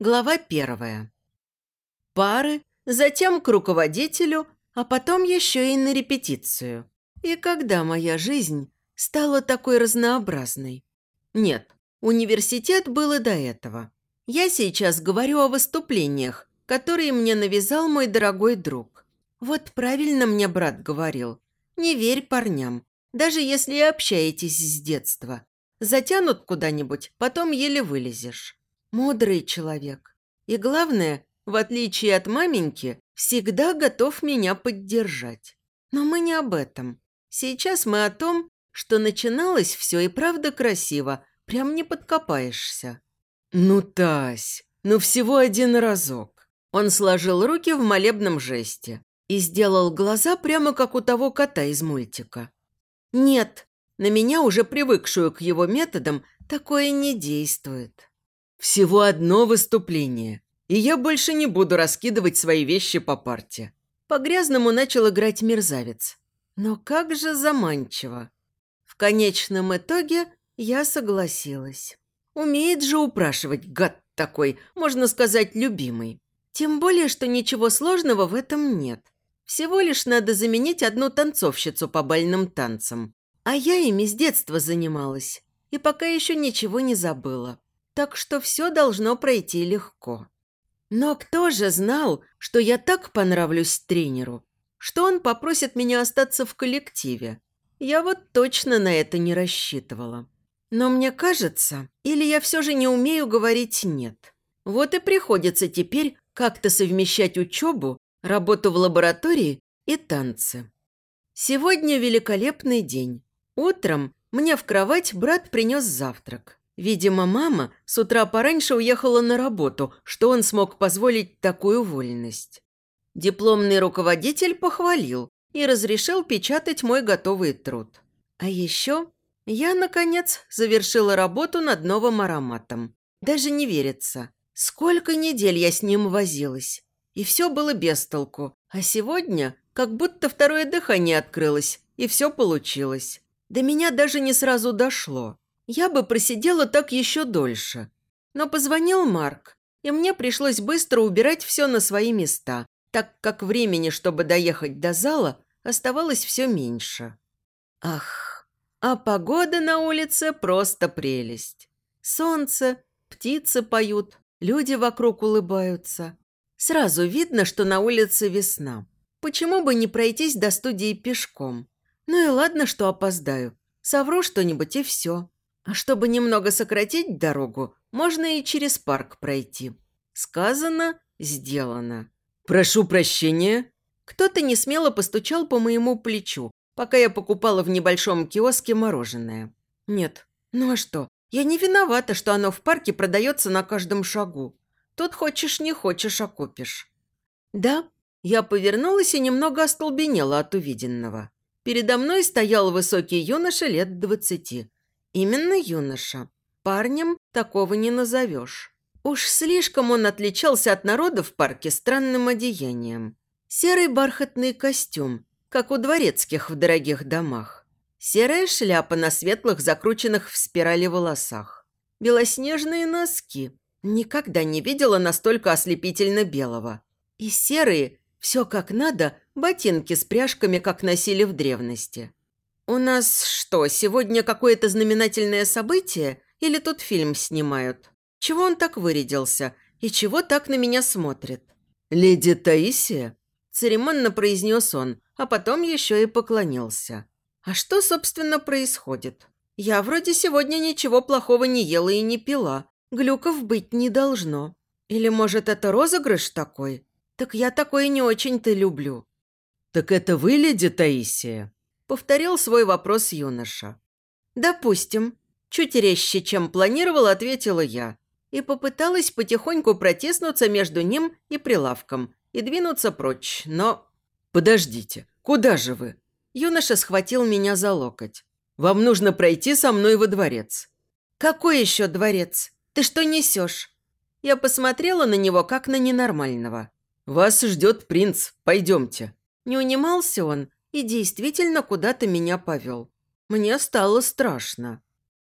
Глава первая. Пары, затем к руководителю, а потом еще и на репетицию. И когда моя жизнь стала такой разнообразной? Нет, университет был и до этого. Я сейчас говорю о выступлениях, которые мне навязал мой дорогой друг. Вот правильно мне брат говорил. Не верь парням, даже если общаетесь с детства. Затянут куда-нибудь, потом еле вылезешь. Мудрый человек. И главное, в отличие от маменьки, всегда готов меня поддержать. Но мы не об этом. Сейчас мы о том, что начиналось все и правда красиво, прям не подкопаешься. «Ну, Тась, ну всего один разок». Он сложил руки в молебном жесте и сделал глаза прямо как у того кота из мультика. «Нет, на меня, уже привыкшую к его методам, такое не действует». Всего одно выступление, и я больше не буду раскидывать свои вещи по парте. По-грязному начал играть мерзавец. Но как же заманчиво. В конечном итоге я согласилась. Умеет же упрашивать, гад такой, можно сказать, любимый. Тем более, что ничего сложного в этом нет. Всего лишь надо заменить одну танцовщицу по бальным танцам. А я ими с детства занималась. И пока еще ничего не забыла так что все должно пройти легко. Но кто же знал, что я так понравлюсь тренеру, что он попросит меня остаться в коллективе? Я вот точно на это не рассчитывала. Но мне кажется, или я все же не умею говорить «нет». Вот и приходится теперь как-то совмещать учебу, работу в лаборатории и танцы. Сегодня великолепный день. Утром мне в кровать брат принес завтрак. Видимо, мама с утра пораньше уехала на работу, что он смог позволить такую вольность. Дипломный руководитель похвалил и разрешил печатать мой готовый труд. А еще я, наконец, завершила работу над новым ароматом. Даже не верится. Сколько недель я с ним возилась. И все было без толку. А сегодня как будто второе дыхание открылось, и все получилось. До меня даже не сразу дошло. Я бы просидела так еще дольше. Но позвонил Марк, и мне пришлось быстро убирать все на свои места, так как времени, чтобы доехать до зала, оставалось все меньше. Ах, а погода на улице просто прелесть. Солнце, птицы поют, люди вокруг улыбаются. Сразу видно, что на улице весна. Почему бы не пройтись до студии пешком? Ну и ладно, что опоздаю. Совру что-нибудь и все. А чтобы немного сократить дорогу, можно и через парк пройти. Сказано, сделано. «Прошу прощения». Кто-то несмело постучал по моему плечу, пока я покупала в небольшом киоске мороженое. Нет, ну а что? Я не виновата, что оно в парке продается на каждом шагу. Тут хочешь не хочешь, а купишь. Да, я повернулась и немного остолбенела от увиденного. Передо мной стоял высокий юноша лет двадцати Именно юноша. Парнем такого не назовешь. Уж слишком он отличался от народа в парке странным одеянием. Серый бархатный костюм, как у дворецких в дорогих домах. Серая шляпа на светлых, закрученных в спирали волосах. Белоснежные носки. Никогда не видела настолько ослепительно белого. И серые, все как надо, ботинки с пряжками, как носили в древности. «У нас что, сегодня какое-то знаменательное событие? Или тут фильм снимают? Чего он так вырядился? И чего так на меня смотрит?» «Леди Таисия?» – церемонно произнес он, а потом еще и поклонился. «А что, собственно, происходит? Я вроде сегодня ничего плохого не ела и не пила. Глюков быть не должно. Или, может, это розыгрыш такой? Так я такое не очень-то люблю». «Так это вы, леди Таисия?» Повторил свой вопрос юноша. «Допустим». Чуть резче, чем планировала, ответила я. И попыталась потихоньку протиснуться между ним и прилавком и двинуться прочь, но... «Подождите, куда же вы?» Юноша схватил меня за локоть. «Вам нужно пройти со мной во дворец». «Какой еще дворец? Ты что несешь?» Я посмотрела на него, как на ненормального. «Вас ждет принц. Пойдемте». Не унимался он, и действительно куда-то меня повел. Мне стало страшно.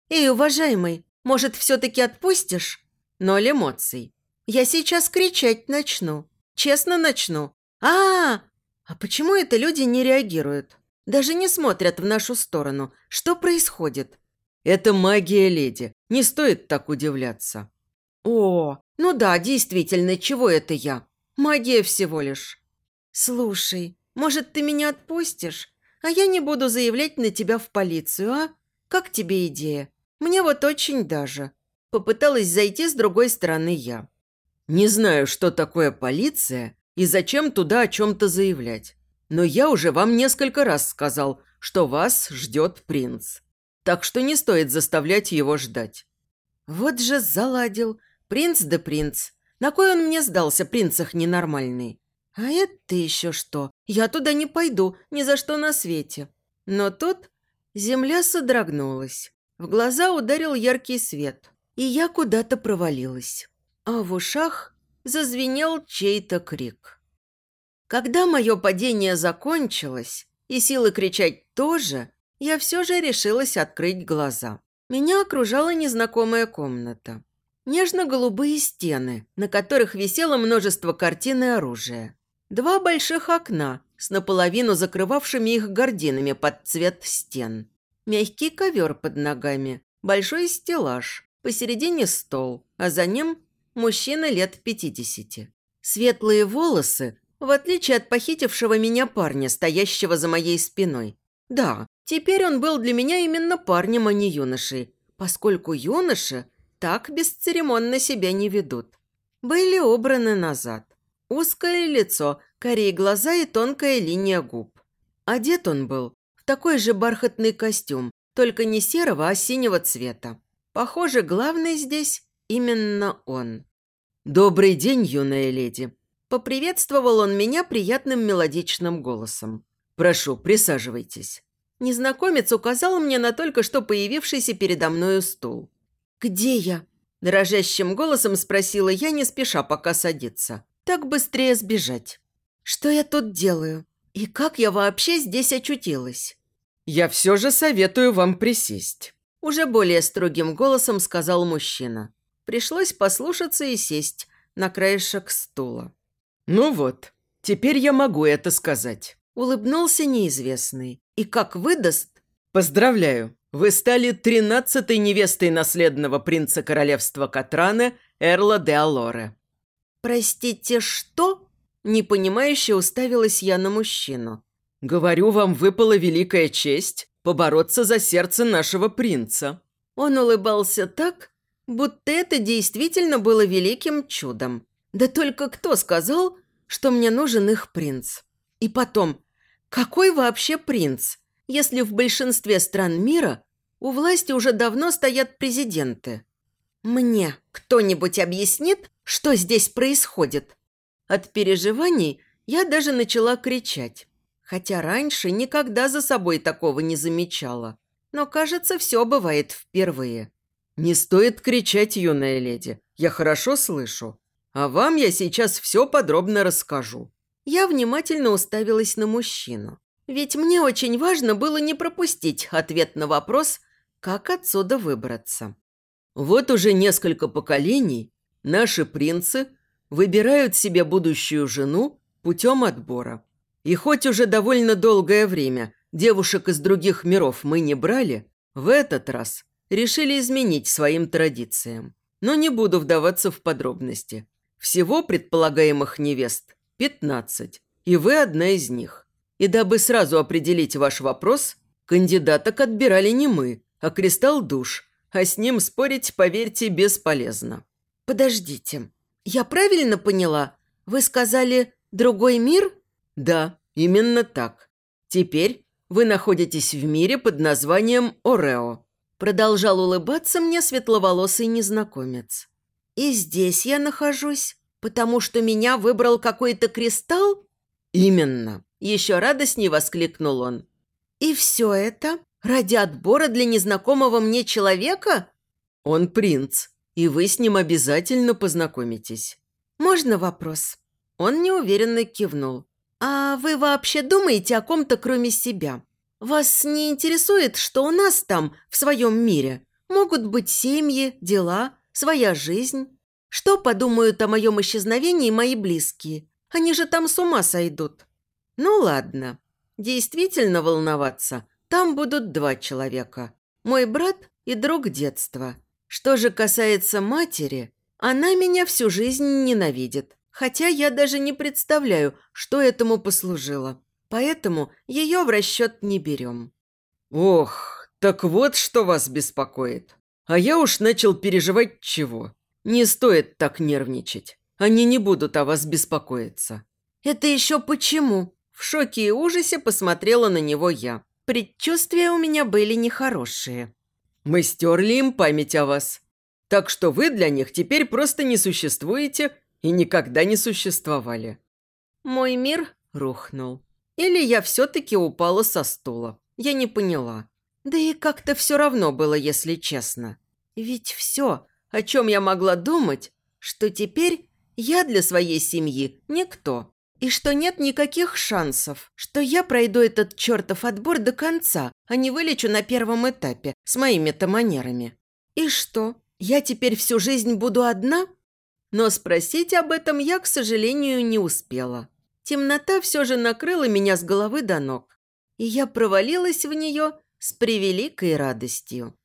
«Эй, уважаемый, может, все-таки отпустишь?» Ноль эмоций. Я сейчас кричать начну. Честно начну. а а, а почему это люди не реагируют? Даже не смотрят в нашу сторону. Что происходит? Это магия леди. Не стоит так удивляться. О, ну да, действительно, чего это я? Магия всего лишь. Слушай, может, ты меня отпустишь? А я не буду заявлять на тебя в полицию, а? Как тебе идея? Мне вот очень даже. Попыталась зайти с другой стороны я. Не знаю, что такое полиция и зачем туда о чем-то заявлять. Но я уже вам несколько раз сказал, что вас ждет принц. Так что не стоит заставлять его ждать. Вот же заладил. Принц да принц. На кой он мне сдался, принцах ненормальный? А это еще что? Я туда не пойду, ни за что на свете. Но тут земля содрогнулась. В глаза ударил яркий свет, и я куда-то провалилась. А в ушах зазвенел чей-то крик. Когда мое падение закончилось, и силы кричать тоже, я все же решилась открыть глаза. Меня окружала незнакомая комната. Нежно-голубые стены, на которых висело множество картин и оружия. Два больших окна с наполовину закрывавшими их гординами под цвет стен. Мягкий ковер под ногами, большой стеллаж, посередине стол, а за ним мужчина лет пятидесяти. Светлые волосы, в отличие от похитившего меня парня, стоящего за моей спиной. Да, теперь он был для меня именно парнем, а не юношей, поскольку юноши так бесцеремонно себя не ведут. Были убраны назад. Узкое лицо, корей глаза и тонкая линия губ. Одет он был в такой же бархатный костюм, только не серого, а синего цвета. Похоже, главный здесь именно он. «Добрый день, юная леди!» Поприветствовал он меня приятным мелодичным голосом. «Прошу, присаживайтесь». Незнакомец указал мне на только что появившийся передо мною стул. «Где я?» – дрожащим голосом спросила я, не спеша пока садиться. Так быстрее сбежать. Что я тут делаю? И как я вообще здесь очутилась? Я все же советую вам присесть. Уже более строгим голосом сказал мужчина. Пришлось послушаться и сесть на краешек стула. Ну вот, теперь я могу это сказать. Улыбнулся неизвестный. И как выдаст... Поздравляю, вы стали тринадцатой невестой наследного принца королевства Катрана Эрла де Алоре. «Простите, что?» Непонимающе уставилась я на мужчину. «Говорю, вам выпала великая честь побороться за сердце нашего принца». Он улыбался так, будто это действительно было великим чудом. Да только кто сказал, что мне нужен их принц? И потом, какой вообще принц, если в большинстве стран мира у власти уже давно стоят президенты? Мне кто-нибудь объяснит, что здесь происходит? От переживаний я даже начала кричать. Хотя раньше никогда за собой такого не замечала. Но, кажется, все бывает впервые. «Не стоит кричать, юная леди. Я хорошо слышу. А вам я сейчас все подробно расскажу». Я внимательно уставилась на мужчину. Ведь мне очень важно было не пропустить ответ на вопрос, как отсюда выбраться. Вот уже несколько поколений Наши принцы выбирают себе будущую жену путем отбора. И хоть уже довольно долгое время девушек из других миров мы не брали, в этот раз решили изменить своим традициям. Но не буду вдаваться в подробности. Всего предполагаемых невест – 15, и вы одна из них. И дабы сразу определить ваш вопрос, кандидаток отбирали не мы, а кристалл душ, а с ним спорить, поверьте, бесполезно. «Подождите, я правильно поняла? Вы сказали «другой мир»?» «Да, именно так. Теперь вы находитесь в мире под названием Орео». Продолжал улыбаться мне светловолосый незнакомец. «И здесь я нахожусь, потому что меня выбрал какой-то кристалл?» «Именно!» – еще радостней воскликнул он. «И все это ради отбора для незнакомого мне человека?» «Он принц, и вы с ним обязательно познакомитесь». «Можно вопрос?» Он неуверенно кивнул. «А вы вообще думаете о ком-то, кроме себя? Вас не интересует, что у нас там, в своем мире, могут быть семьи, дела, своя жизнь?» Что подумают о моем исчезновении мои близкие? Они же там с ума сойдут. Ну ладно, действительно волноваться. Там будут два человека. Мой брат и друг детства. Что же касается матери, она меня всю жизнь ненавидит. Хотя я даже не представляю, что этому послужило. Поэтому ее в расчет не берем. Ох, так вот что вас беспокоит. А я уж начал переживать чего. Не стоит так нервничать. Они не будут о вас беспокоиться. Это еще почему? В шоке и ужасе посмотрела на него я. Предчувствия у меня были нехорошие. Мы стерли им память о вас. Так что вы для них теперь просто не существуете и никогда не существовали. Мой мир рухнул. Или я все-таки упала со стула. Я не поняла. Да и как-то все равно было, если честно. Ведь все, о чем я могла думать, что теперь я для своей семьи никто. И что нет никаких шансов, что я пройду этот чертов отбор до конца, а не вылечу на первом этапе с моими-то манерами. И что, я теперь всю жизнь буду одна? Но спросить об этом я, к сожалению, не успела. Темнота все же накрыла меня с головы до ног, и я провалилась в нее с превеликой радостью.